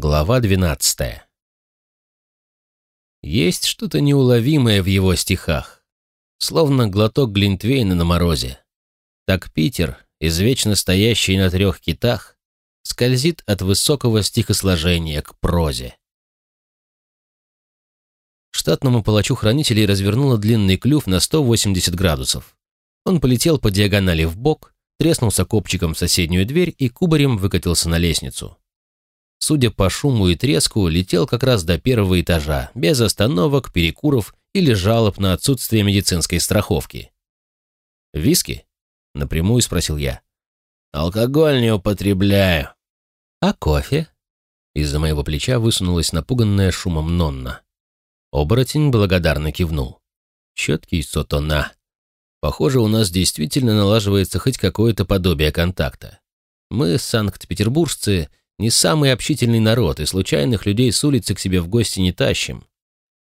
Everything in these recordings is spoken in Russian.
Глава двенадцатая. Есть что-то неуловимое в его стихах, словно глоток глинтвейна на морозе. Так Питер, извечно стоящий на трех китах, скользит от высокого стихосложения к прозе. Штатному палачу хранителей развернуло длинный клюв на 180 градусов. Он полетел по диагонали в бок, треснулся копчиком в соседнюю дверь и кубарем выкатился на лестницу судя по шуму и треску, летел как раз до первого этажа, без остановок, перекуров или жалоб на отсутствие медицинской страховки. «Виски?» — напрямую спросил я. «Алкоголь не употребляю». «А кофе?» Из-за моего плеча высунулась напуганная шумом Нонна. Оборотень благодарно кивнул. Четкий сотона. Похоже, у нас действительно налаживается хоть какое-то подобие контакта. Мы, санкт-петербуржцы, не самый общительный народ, и случайных людей с улицы к себе в гости не тащим.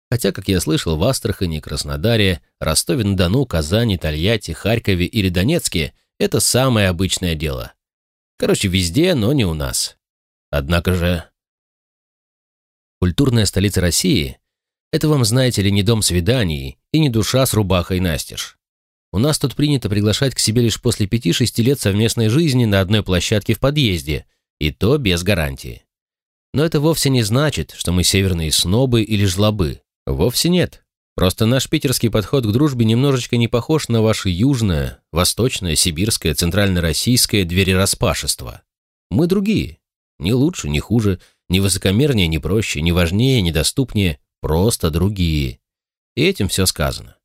Хотя, как я слышал, в Астрахани, Краснодаре, Ростове-на-Дону, Казани, Тольятти, Харькове или Донецке это самое обычное дело. Короче, везде, но не у нас. Однако же... Культурная столица России — это вам, знаете ли, не дом свиданий и не душа с рубахой настежь. У нас тут принято приглашать к себе лишь после пяти-шести лет совместной жизни на одной площадке в подъезде — и то без гарантии. Но это вовсе не значит, что мы северные снобы или жлобы. Вовсе нет. Просто наш питерский подход к дружбе немножечко не похож на ваше южное, восточное, сибирское, центрально-российское дверераспашество. Мы другие. Не лучше, не хуже, не высокомернее, не проще, не важнее, не доступнее, просто другие. И этим все сказано.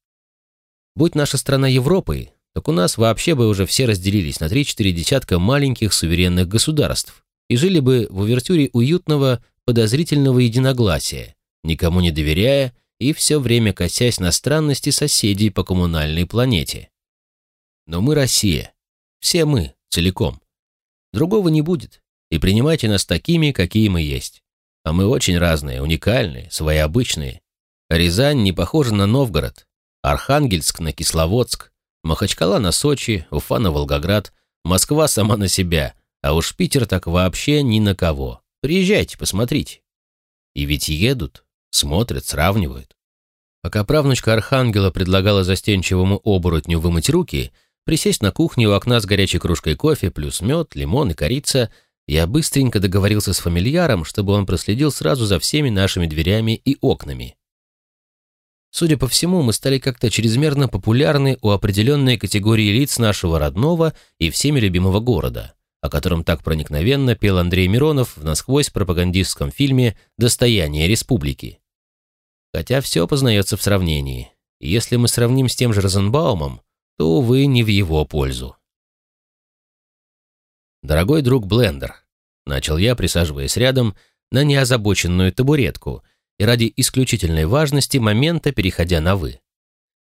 Будь наша страна Европой, так у нас вообще бы уже все разделились на три-четыре десятка маленьких суверенных государств и жили бы в увертюре уютного, подозрительного единогласия, никому не доверяя и все время косясь на странности соседей по коммунальной планете. Но мы Россия. Все мы, целиком. Другого не будет, и принимайте нас такими, какие мы есть. А мы очень разные, уникальные, своеобычные. Рязань не похожа на Новгород, Архангельск на Кисловодск, Махачкала на Сочи, Уфа на Волгоград, Москва сама на себя, а уж Питер так вообще ни на кого. Приезжайте, посмотрите. И ведь едут, смотрят, сравнивают. Пока правнучка Архангела предлагала застенчивому оборотню вымыть руки, присесть на кухне у окна с горячей кружкой кофе, плюс мед, лимон и корица, я быстренько договорился с фамильяром, чтобы он проследил сразу за всеми нашими дверями и окнами. Судя по всему, мы стали как-то чрезмерно популярны у определенной категории лиц нашего родного и всеми любимого города, о котором так проникновенно пел Андрей Миронов в насквозь пропагандистском фильме «Достояние республики». Хотя все познается в сравнении. если мы сравним с тем же Розенбаумом, то, увы, не в его пользу. «Дорогой друг Блендер», — начал я, присаживаясь рядом на неозабоченную табуретку — и ради исключительной важности момента переходя на «вы».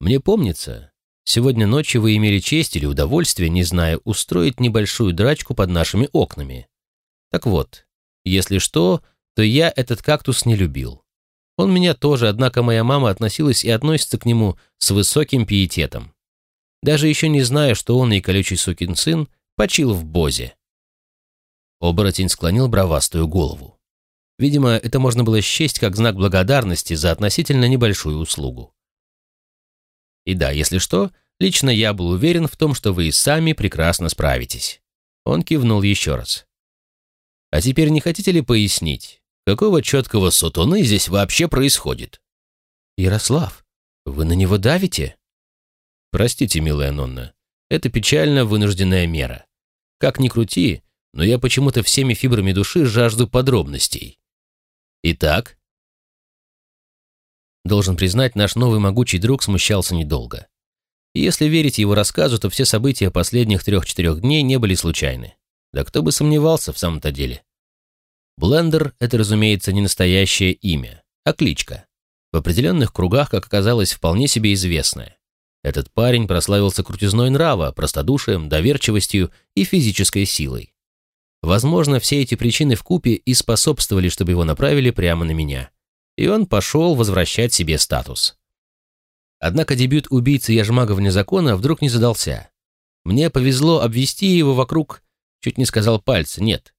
Мне помнится, сегодня ночью вы имели честь или удовольствие, не зная, устроить небольшую драчку под нашими окнами. Так вот, если что, то я этот кактус не любил. Он меня тоже, однако моя мама относилась и относится к нему с высоким пиететом. Даже еще не зная, что он и колючий сукин сын почил в бозе. Оборотень склонил бровастую голову. Видимо, это можно было счесть как знак благодарности за относительно небольшую услугу. И да, если что, лично я был уверен в том, что вы и сами прекрасно справитесь. Он кивнул еще раз. А теперь не хотите ли пояснить, какого четкого сутуны здесь вообще происходит? Ярослав, вы на него давите? Простите, милая Нонна, это печально вынужденная мера. Как ни крути, но я почему-то всеми фибрами души жажду подробностей. Итак? Должен признать, наш новый могучий друг смущался недолго. Если верить его рассказу, то все события последних трех-четырех дней не были случайны. Да кто бы сомневался в самом-то деле. Блендер — это, разумеется, не настоящее имя, а кличка. В определенных кругах, как оказалось, вполне себе известная. Этот парень прославился крутизной нрава, простодушием, доверчивостью и физической силой. Возможно, все эти причины в купе и способствовали, чтобы его направили прямо на меня. И он пошел возвращать себе статус. Однако дебют убийцы Яжмага вне закона вдруг не задался. Мне повезло обвести его вокруг, чуть не сказал пальца, нет.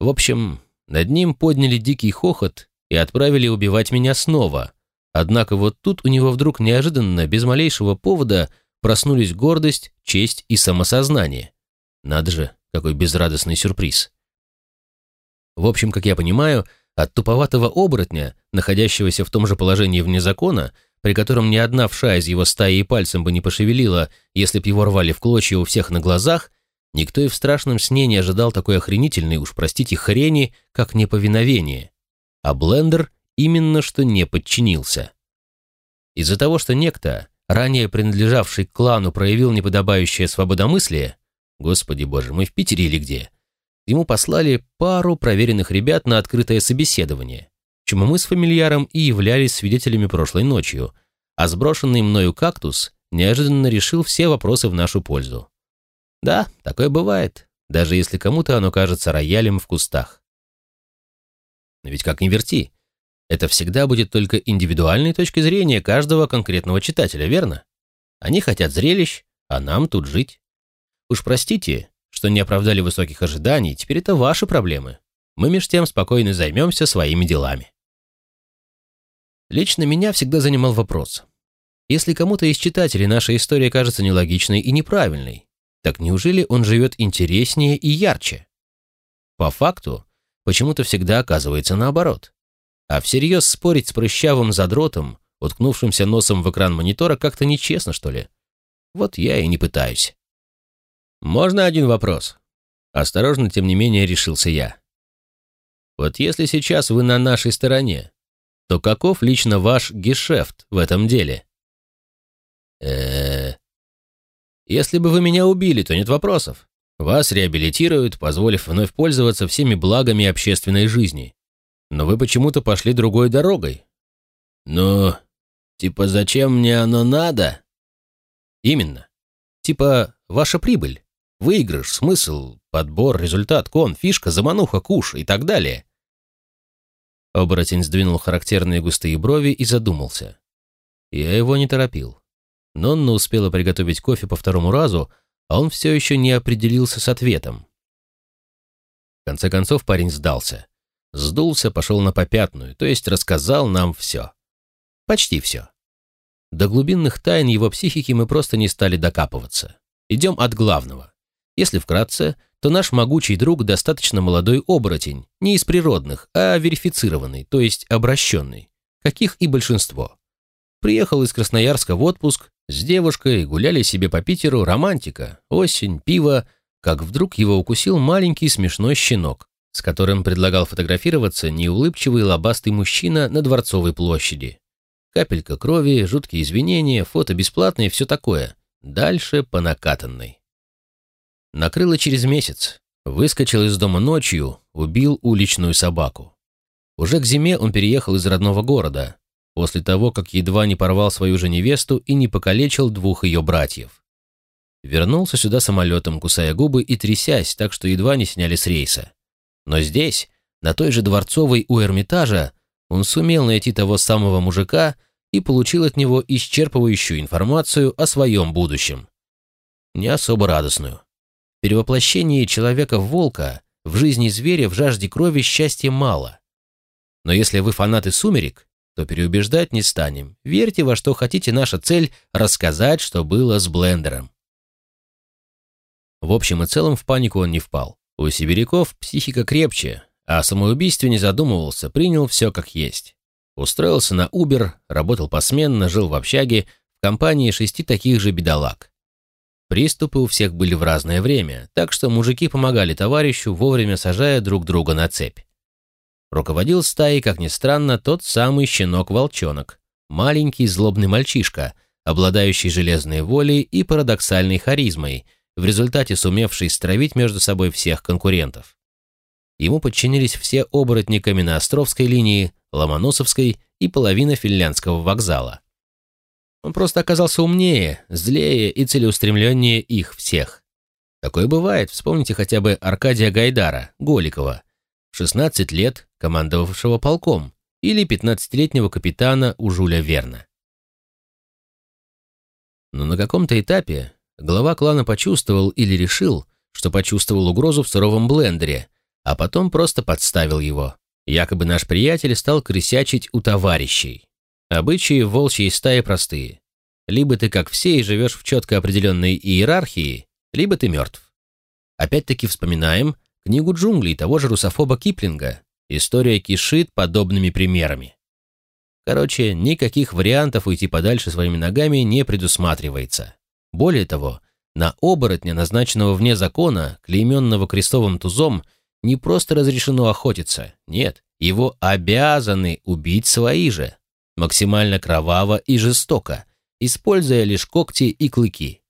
В общем, над ним подняли дикий хохот и отправили убивать меня снова. Однако вот тут у него вдруг неожиданно, без малейшего повода, проснулись гордость, честь и самосознание. Надо же, какой безрадостный сюрприз. В общем, как я понимаю, от туповатого оборотня, находящегося в том же положении вне закона, при котором ни одна вша из его стаи и пальцем бы не пошевелила, если б его рвали в клочья у всех на глазах, никто и в страшном сне не ожидал такой охренительной, уж простите, хрени, как неповиновение. А Блендер именно что не подчинился. Из-за того, что некто, ранее принадлежавший к клану, проявил неподобающее свободомыслие, господи боже, мы в Питере или где, ему послали пару проверенных ребят на открытое собеседование, чему мы с фамильяром и являлись свидетелями прошлой ночью, а сброшенный мною кактус неожиданно решил все вопросы в нашу пользу. Да, такое бывает, даже если кому-то оно кажется роялем в кустах. Но ведь как ни верти, это всегда будет только индивидуальной точки зрения каждого конкретного читателя, верно? Они хотят зрелищ, а нам тут жить. Уж простите, что не оправдали высоких ожиданий, теперь это ваши проблемы. Мы меж тем спокойно займемся своими делами. Лично меня всегда занимал вопрос. Если кому-то из читателей наша история кажется нелогичной и неправильной, так неужели он живет интереснее и ярче? По факту, почему-то всегда оказывается наоборот. А всерьез спорить с прыщавым задротом, уткнувшимся носом в экран монитора, как-то нечестно, что ли? Вот я и не пытаюсь. «Можно один вопрос?» Осторожно, тем не менее, решился я. «Вот если сейчас вы на нашей стороне, то каков лично ваш гешефт в этом деле?» э Если бы вы меня убили, то нет вопросов. Вас реабилитируют, позволив вновь пользоваться всеми благами общественной жизни. Но вы почему-то пошли другой дорогой. Ну, типа, зачем мне оно надо? Именно. Типа, ваша прибыль. Выигрыш, смысл, подбор, результат, кон, фишка, замануха, куш и так далее. Оборотень сдвинул характерные густые брови и задумался. Я его не торопил. Нонна успела приготовить кофе по второму разу, а он все еще не определился с ответом. В конце концов парень сдался. Сдулся, пошел на попятную, то есть рассказал нам все. Почти все. До глубинных тайн его психики мы просто не стали докапываться. Идем от главного. Если вкратце, то наш могучий друг достаточно молодой оборотень, не из природных, а верифицированный, то есть обращенный, каких и большинство. Приехал из Красноярска в отпуск, с девушкой гуляли себе по Питеру романтика, осень, пиво, как вдруг его укусил маленький смешной щенок, с которым предлагал фотографироваться неулыбчивый лобастый мужчина на Дворцовой площади. Капелька крови, жуткие извинения, фото бесплатные, все такое. Дальше по накатанной. Накрыло через месяц. Выскочил из дома ночью, убил уличную собаку. Уже к зиме он переехал из родного города, после того, как едва не порвал свою же невесту и не покалечил двух ее братьев. Вернулся сюда самолетом, кусая губы и трясясь, так что едва не сняли с рейса. Но здесь, на той же Дворцовой у Эрмитажа, он сумел найти того самого мужика и получил от него исчерпывающую информацию о своем будущем. Не особо радостную. Перевоплощение человека в волка в жизни зверя в жажде крови счастья мало. Но если вы фанаты «Сумерек», то переубеждать не станем. Верьте во что хотите, наша цель — рассказать, что было с блендером. В общем и целом в панику он не впал. У сибиряков психика крепче, а о самоубийстве не задумывался, принял все как есть. Устроился на Uber, работал посменно, жил в общаге, в компании шести таких же бедолаг. Приступы у всех были в разное время, так что мужики помогали товарищу, вовремя сажая друг друга на цепь. Руководил стаей, как ни странно, тот самый щенок-волчонок, маленький злобный мальчишка, обладающий железной волей и парадоксальной харизмой, в результате сумевший стравить между собой всех конкурентов. Ему подчинились все оборотни Каменноостровской линии, Ломоносовской и половина финляндского вокзала. Он просто оказался умнее, злее и целеустремленнее их всех. Такое бывает, вспомните хотя бы Аркадия Гайдара, Голикова, в 16 лет командовавшего полком, или 15-летнего капитана у Жуля Верна. Но на каком-то этапе глава клана почувствовал или решил, что почувствовал угрозу в суровом блендере, а потом просто подставил его. Якобы наш приятель стал крысячить у товарищей. Обычаи в волчьей стае простые. Либо ты, как все, и живешь в четко определенной иерархии, либо ты мертв. Опять-таки вспоминаем книгу джунглей того же русофоба Киплинга. История кишит подобными примерами. Короче, никаких вариантов уйти подальше своими ногами не предусматривается. Более того, на оборотня, назначенного вне закона, клейменного крестовым тузом, не просто разрешено охотиться, нет, его обязаны убить свои же, максимально кроваво и жестоко, используя лишь когти и клыки.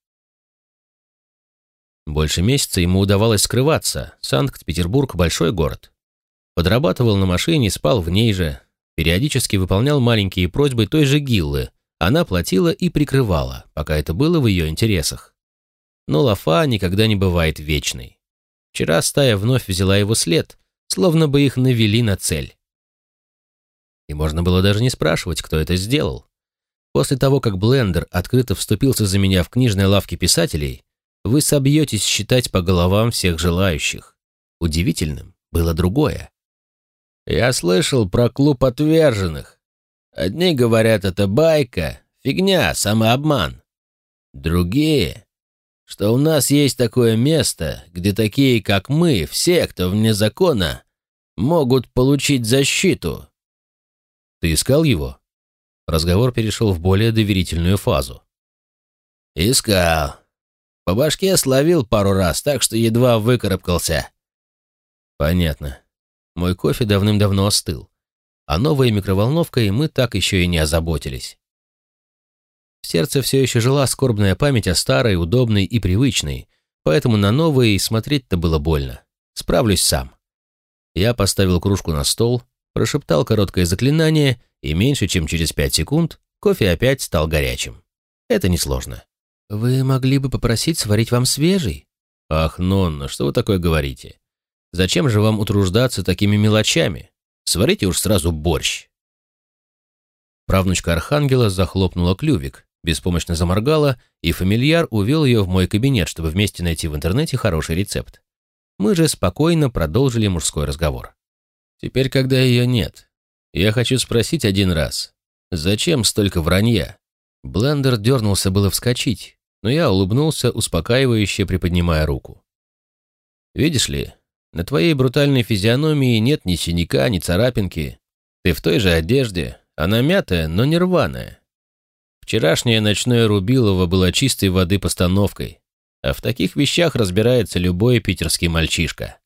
Больше месяца ему удавалось скрываться, Санкт-Петербург – большой город. Подрабатывал на машине, спал в ней же, периодически выполнял маленькие просьбы той же Гиллы, она платила и прикрывала, пока это было в ее интересах. Но Лафа никогда не бывает вечной. Вчера стая вновь взяла его след, словно бы их навели на цель. И можно было даже не спрашивать, кто это сделал. После того, как Блендер открыто вступился за меня в книжной лавке писателей, вы собьетесь считать по головам всех желающих. Удивительным было другое. Я слышал про клуб отверженных. Одни говорят, это байка, фигня, самообман. Другие, что у нас есть такое место, где такие, как мы, все, кто вне закона, могут получить защиту. Ты искал его? Разговор перешел в более доверительную фазу. Искал. По башке словил пару раз, так что едва выкарабкался. Понятно. Мой кофе давным-давно остыл. А новой микроволновкой мы так еще и не озаботились. В сердце все еще жила скорбная память о старой, удобной и привычной, поэтому на новые смотреть-то было больно. Справлюсь сам. Я поставил кружку на стол, прошептал короткое заклинание, и меньше чем через пять секунд кофе опять стал горячим. Это несложно. «Вы могли бы попросить сварить вам свежий?» «Ах, Нонна, что вы такое говорите? Зачем же вам утруждаться такими мелочами? Сварите уж сразу борщ». Правнучка Архангела захлопнула клювик, беспомощно заморгала, и фамильяр увел ее в мой кабинет, чтобы вместе найти в интернете хороший рецепт. Мы же спокойно продолжили мужской разговор. Теперь, когда ее нет, я хочу спросить один раз, зачем столько вранья? Блендер дернулся было вскочить, но я улыбнулся, успокаивающе приподнимая руку. Видишь ли, на твоей брутальной физиономии нет ни синяка, ни царапинки. Ты в той же одежде, она мятая, но не рваная. Вчерашнее ночное Рубилово было чистой воды постановкой, а в таких вещах разбирается любой питерский мальчишка.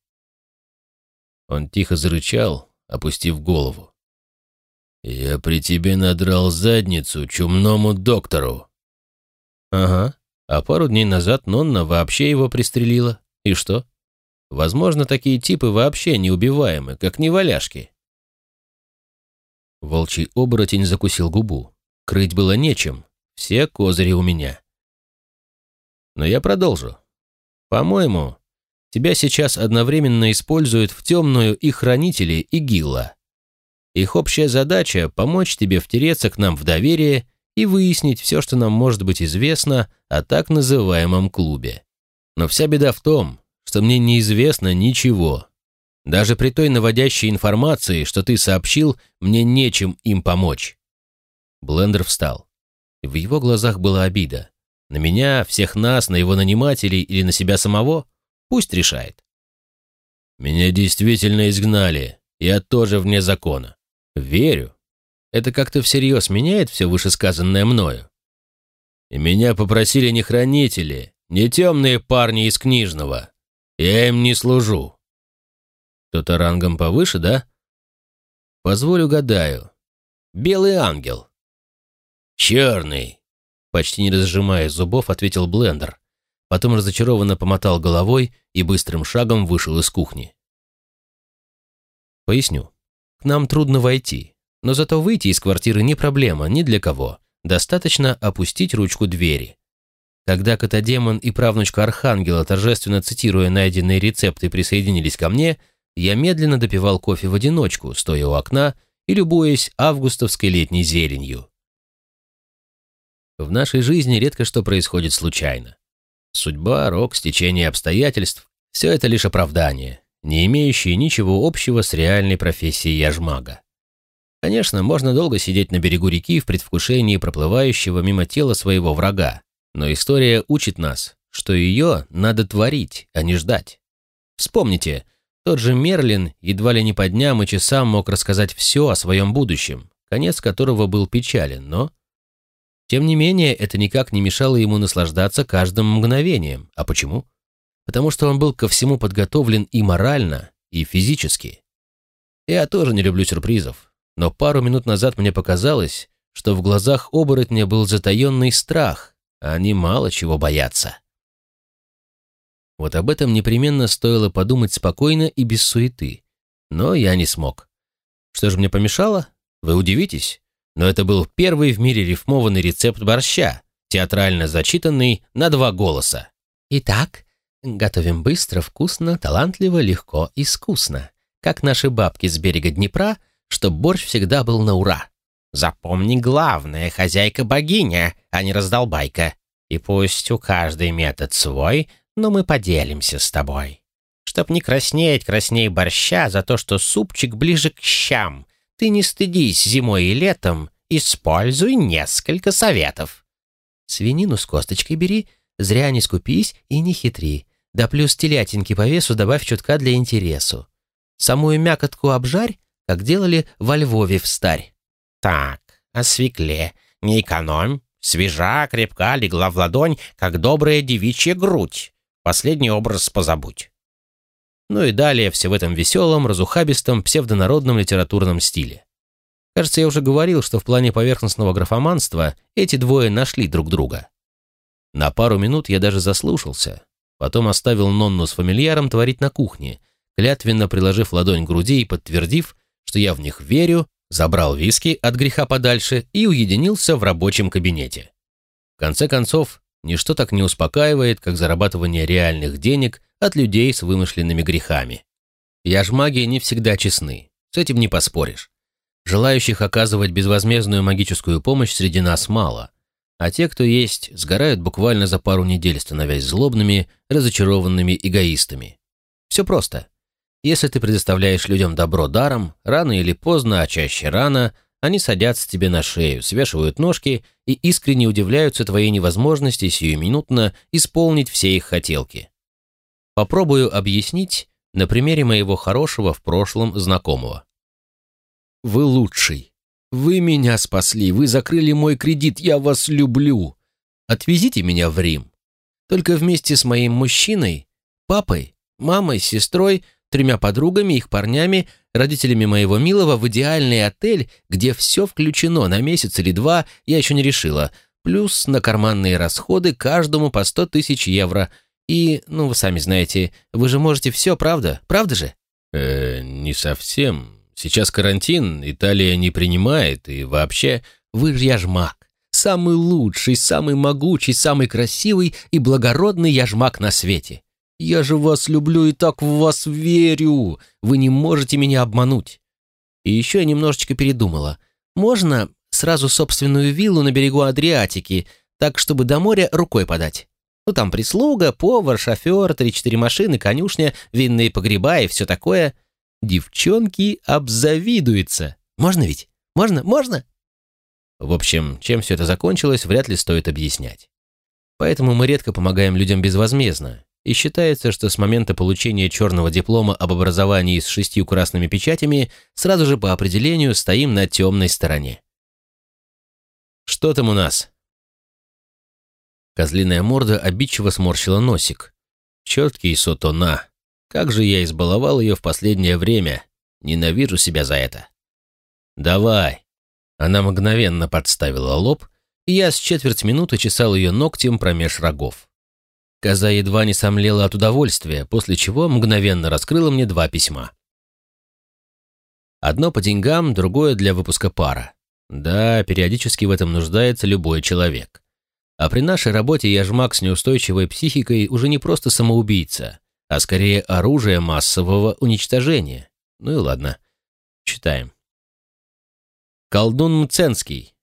Он тихо зарычал, опустив голову. «Я при тебе надрал задницу чумному доктору». «Ага, а пару дней назад Нонна вообще его пристрелила. И что? Возможно, такие типы вообще неубиваемы, как неваляшки». Волчий оборотень закусил губу. Крыть было нечем, все козыри у меня. Но я продолжу. По-моему, тебя сейчас одновременно используют в темную и хранители, и гилла. Их общая задача — помочь тебе втереться к нам в доверие и выяснить все, что нам может быть известно о так называемом клубе. Но вся беда в том, что мне неизвестно ничего. Даже при той наводящей информации, что ты сообщил, мне нечем им помочь. Блендер встал. В его глазах была обида. На меня, всех нас, на его нанимателей или на себя самого? Пусть решает. Меня действительно изгнали. Я тоже вне закона. Верю. Это как-то всерьез меняет все вышесказанное мною. И меня попросили не хранители, не темные парни из книжного. Я им не служу. Кто-то рангом повыше, да? Позволю угадаю. Белый ангел. «Черный!» Почти не разжимая зубов, ответил Блендер. Потом разочарованно помотал головой и быстрым шагом вышел из кухни. Поясню. К нам трудно войти, но зато выйти из квартиры не проблема ни для кого. Достаточно опустить ручку двери. Когда Котодемон и правнучка Архангела, торжественно цитируя найденные рецепты, присоединились ко мне, я медленно допивал кофе в одиночку, стоя у окна и любуясь августовской летней зеленью. В нашей жизни редко что происходит случайно. Судьба, рок, стечение обстоятельств – все это лишь оправдание. не имеющие ничего общего с реальной профессией яжмага. Конечно, можно долго сидеть на берегу реки в предвкушении проплывающего мимо тела своего врага, но история учит нас, что ее надо творить, а не ждать. Вспомните, тот же Мерлин едва ли не по дням и часам мог рассказать все о своем будущем, конец которого был печален, но... Тем не менее, это никак не мешало ему наслаждаться каждым мгновением. А почему? Потому что он был ко всему подготовлен и морально, и физически. Я тоже не люблю сюрпризов, но пару минут назад мне показалось, что в глазах оборотня был затаенный страх, а они мало чего боятся. Вот об этом непременно стоило подумать спокойно и без суеты, но я не смог. Что же мне помешало? Вы удивитесь, но это был первый в мире рифмованный рецепт борща, театрально зачитанный на два голоса. Итак, готовим быстро, вкусно, талантливо, легко, искусно. Как наши бабки с берега Днепра, чтоб борщ всегда был на ура. Запомни главное, хозяйка богиня, а не раздолбайка. И пусть у каждой метод свой, но мы поделимся с тобой. Чтоб не краснеть красней борща за то, что супчик ближе к щам, ты не стыдись зимой и летом, используй несколько советов. Свинину с косточкой бери, зря не скупись и не хитри. Да плюс телятинки по весу добавь чутка для интересу. Самую мякотку обжарь, как делали во Львове в старь. Так, о свекле. Не экономь. Свежа, крепка, легла в ладонь, как добрая девичья грудь. Последний образ позабудь. Ну и далее все в этом веселом, разухабистом, псевдонародном литературном стиле. Кажется, я уже говорил, что в плане поверхностного графоманства эти двое нашли друг друга. На пару минут я даже заслушался, потом оставил Нонну с фамильяром творить на кухне, клятвенно приложив ладонь к груди и подтвердив, что я в них верю, забрал виски от греха подальше и уединился в рабочем кабинете. В конце концов, ничто так не успокаивает, как зарабатывание реальных денег от людей с вымышленными грехами. Я ж маги не всегда честны, с этим не поспоришь. Желающих оказывать безвозмездную магическую помощь среди нас мало, а те, кто есть, сгорают буквально за пару недель, становясь злобными, разочарованными эгоистами. Все просто. Если ты предоставляешь людям добро даром, рано или поздно, а чаще рано, они садятся тебе на шею, свешивают ножки и искренне удивляются твоей невозможности сиюминутно исполнить все их хотелки. Попробую объяснить на примере моего хорошего в прошлом знакомого. «Вы лучший. Вы меня спасли, вы закрыли мой кредит, я вас люблю. Отвезите меня в Рим. Только вместе с моим мужчиной, папой, мамой, сестрой, тремя подругами, их парнями, родителями моего милого в идеальный отель, где все включено на месяц или два, я еще не решила, плюс на карманные расходы каждому по сто тысяч евро – и, ну, вы сами знаете, вы же можете все, правда? Правда же? Э, не совсем. Сейчас карантин, Италия не принимает, и вообще... Вы же яжмак. Самый лучший, самый могучий, самый красивый и благородный яжмак на свете. Я же вас люблю и так в вас верю. Вы не можете меня обмануть. И еще я немножечко передумала. Можно сразу собственную виллу на берегу Адриатики, так, чтобы до моря рукой подать? Ну, там прислуга, повар, шофер, три-четыре машины, конюшня, винные погреба и все такое. Девчонки обзавидуются. Можно ведь? Можно? Можно? В общем, чем все это закончилось, вряд ли стоит объяснять. Поэтому мы редко помогаем людям безвозмездно, и считается, что с момента получения черного диплома об образовании с шестью красными печатями сразу же по определению стоим на темной стороне. Что там у нас? Козлиная морда обидчиво сморщила носик. Четкий сотона. Как же я избаловал ее в последнее время. Ненавижу себя за это. «Давай!» Она мгновенно подставила лоб, и я с четверть минуты чесал ее ногтем промеж рогов. Коза едва не сомлела от удовольствия, после чего мгновенно раскрыла мне два письма. Одно по деньгам, другое для выпуска пара. Да, периодически в этом нуждается любой человек. А при нашей работе яжмак с неустойчивой психикой уже не просто самоубийца, а скорее оружие массового уничтожения. Ну и ладно. Читаем. Колдун Мценский.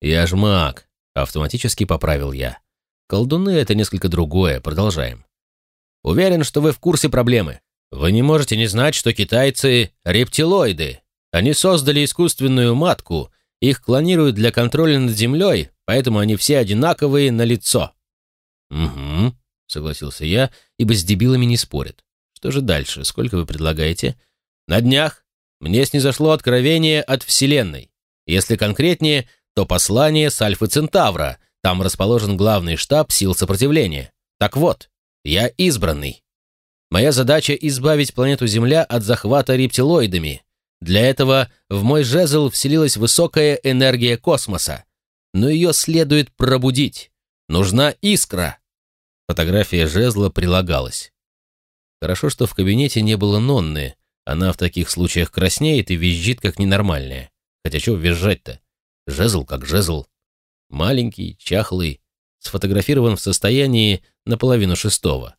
Яжмак. Автоматически поправил я. Колдуны — это несколько другое. Продолжаем. Уверен, что вы в курсе проблемы. Вы не можете не знать, что китайцы — рептилоиды. Они создали искусственную матку, их клонируют для контроля над землей, поэтому они все одинаковые на лицо. «Угу», — согласился я, ибо с дебилами не спорят. «Что же дальше? Сколько вы предлагаете?» «На днях мне снизошло откровение от Вселенной. Если конкретнее, то послание с Альфы Центавра. Там расположен главный штаб сил сопротивления. Так вот, я избранный. Моя задача — избавить планету Земля от захвата рептилоидами. Для этого в мой жезл вселилась высокая энергия космоса. Но ее следует пробудить. Нужна искра. Фотография жезла прилагалась. Хорошо, что в кабинете не было Нонны. Она в таких случаях краснеет и визжит, как ненормальная. Хотя чего визжать-то? Жезл как жезл. Маленький, чахлый, сфотографирован в состоянии наполовину шестого.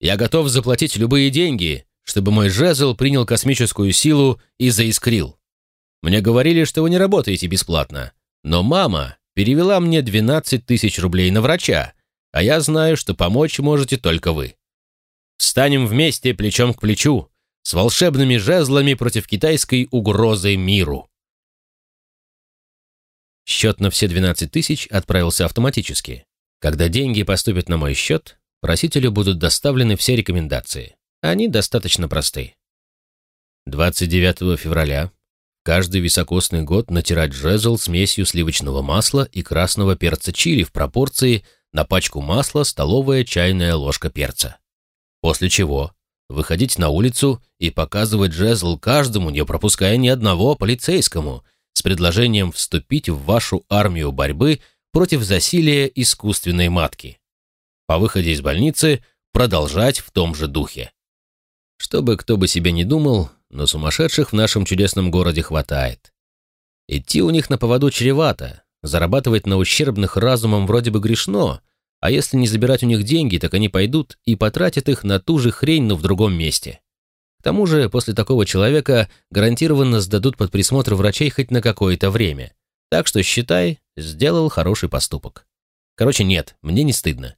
Я готов заплатить любые деньги, чтобы мой жезл принял космическую силу и заискрил. Мне говорили, что вы не работаете бесплатно, но мама перевела мне 12 тысяч рублей на врача, а я знаю, что помочь можете только вы. Встанем вместе плечом к плечу с волшебными жезлами против китайской угрозы миру. Счет на все 12 тысяч отправился автоматически. Когда деньги поступят на мой счет, просителю будут доставлены все рекомендации. Они достаточно просты. 29 февраля каждый високосный год натирать жезл смесью сливочного масла и красного перца чили в пропорции на пачку масла столовая чайная ложка перца. После чего выходить на улицу и показывать жезл каждому, не пропуская ни одного полицейскому, с предложением вступить в вашу армию борьбы против засилия искусственной матки. По выходе из больницы продолжать в том же духе. Чтобы кто бы себе не думал, но сумасшедших в нашем чудесном городе хватает. Идти у них на поводу чревато, зарабатывать на ущербных разумом вроде бы грешно, а если не забирать у них деньги, так они пойдут и потратят их на ту же хрень, но в другом месте. Тому же, после такого человека гарантированно сдадут под присмотр врачей хоть на какое-то время. Так что, считай, сделал хороший поступок. Короче, нет, мне не стыдно.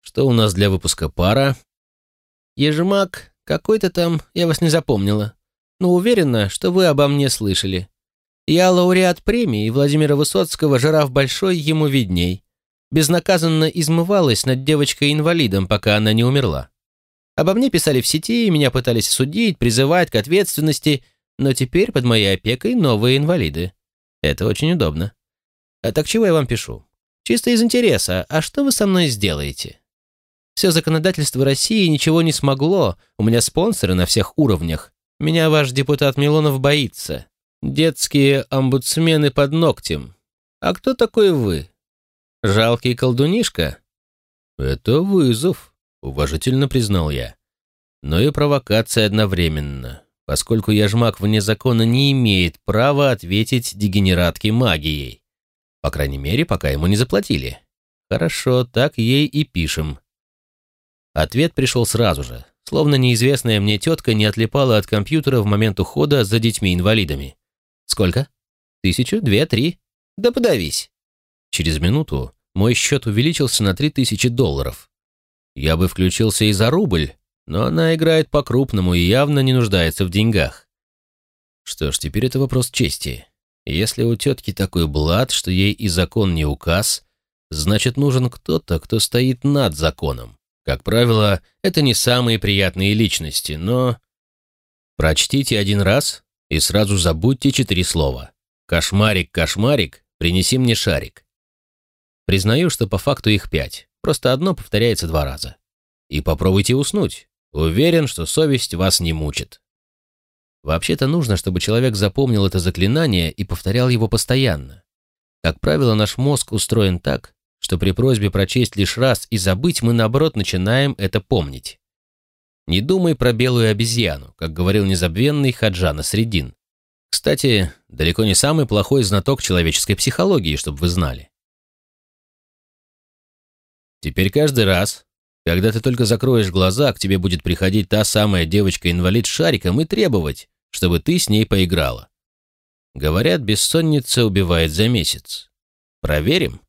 Что у нас для выпуска пара? Ежемак, какой-то там, я вас не запомнила. Но уверена, что вы обо мне слышали. Я лауреат премии Владимира Высоцкого «Жираф большой, ему видней». Безнаказанно измывалась над девочкой-инвалидом, пока она не умерла. Обо мне писали в сети, меня пытались судить, призывать к ответственности, но теперь под моей опекой новые инвалиды. Это очень удобно. А так чего я вам пишу? Чисто из интереса, а что вы со мной сделаете? Все законодательство России ничего не смогло, у меня спонсоры на всех уровнях. Меня ваш депутат Милонов боится. Детские омбудсмены под ногтем. А кто такой вы? Жалкий колдунишка? Это вызов уважительно признал я. Но и провокация одновременно, поскольку яжмак вне закона не имеет права ответить дегенератке магией. По крайней мере, пока ему не заплатили. Хорошо, так ей и пишем. Ответ пришел сразу же, словно неизвестная мне тетка не отлипала от компьютера в момент ухода за детьми-инвалидами. Сколько? Тысячу? Две? Три? Да подавись. Через минуту мой счет увеличился на три тысячи долларов. Я бы включился и за рубль, но она играет по-крупному и явно не нуждается в деньгах. Что ж, теперь это вопрос чести. Если у тетки такой блат, что ей и закон не указ, значит, нужен кто-то, кто стоит над законом. Как правило, это не самые приятные личности, но... Прочтите один раз и сразу забудьте четыре слова. «Кошмарик, кошмарик, принеси мне шарик». Признаю, что по факту их пять. Просто одно повторяется два раза. И попробуйте уснуть. Уверен, что совесть вас не мучит. Вообще-то нужно, чтобы человек запомнил это заклинание и повторял его постоянно. Как правило, наш мозг устроен так, что при просьбе прочесть лишь раз и забыть мы, наоборот, начинаем это помнить. Не думай про белую обезьяну, как говорил незабвенный Хаджана Средин. Кстати, далеко не самый плохой знаток человеческой психологии, чтобы вы знали. Теперь каждый раз, когда ты только закроешь глаза, к тебе будет приходить та самая девочка-инвалид с шариком и требовать, чтобы ты с ней поиграла. Говорят, бессонница убивает за месяц. Проверим?